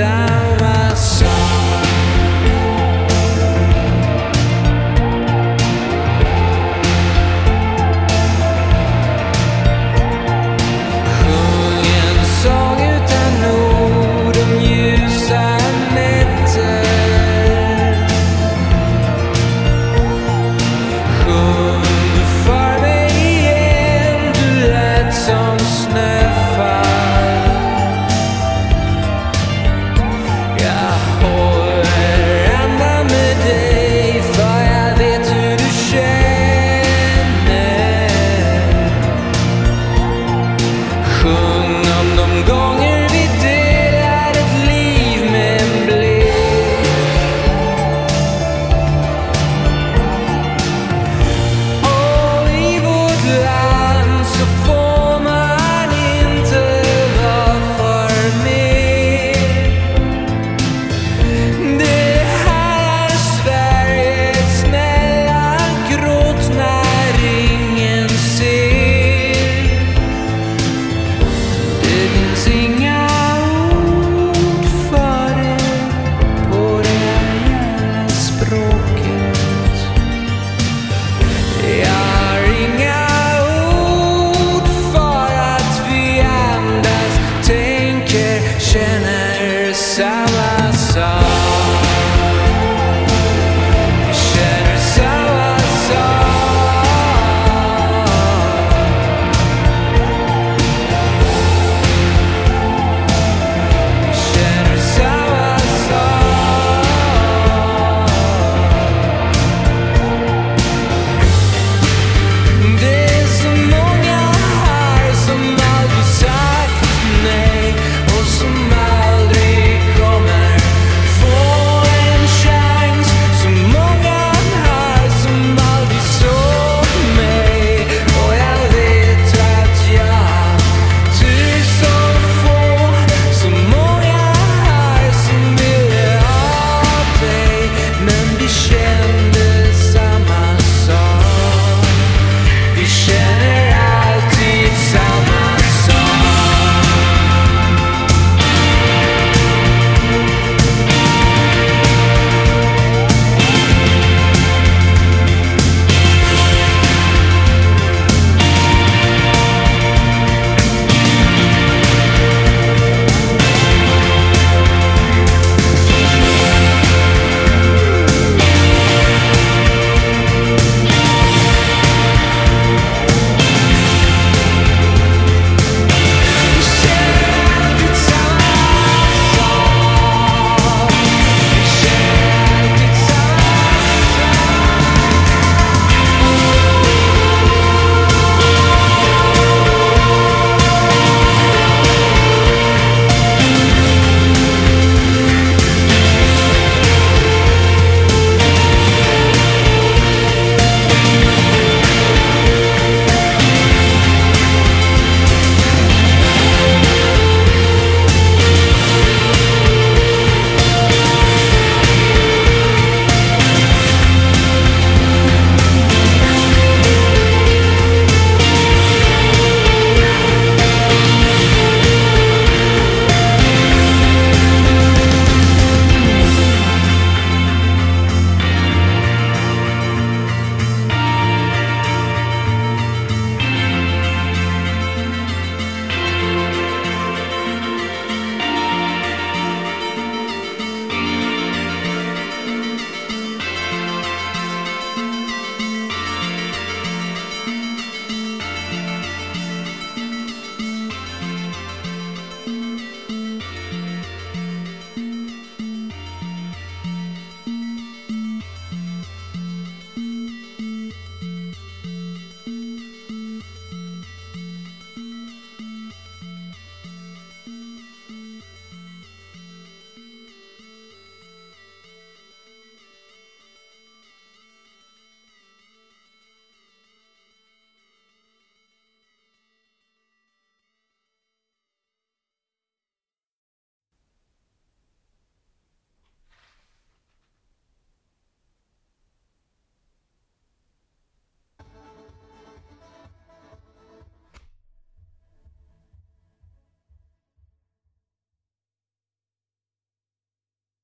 känner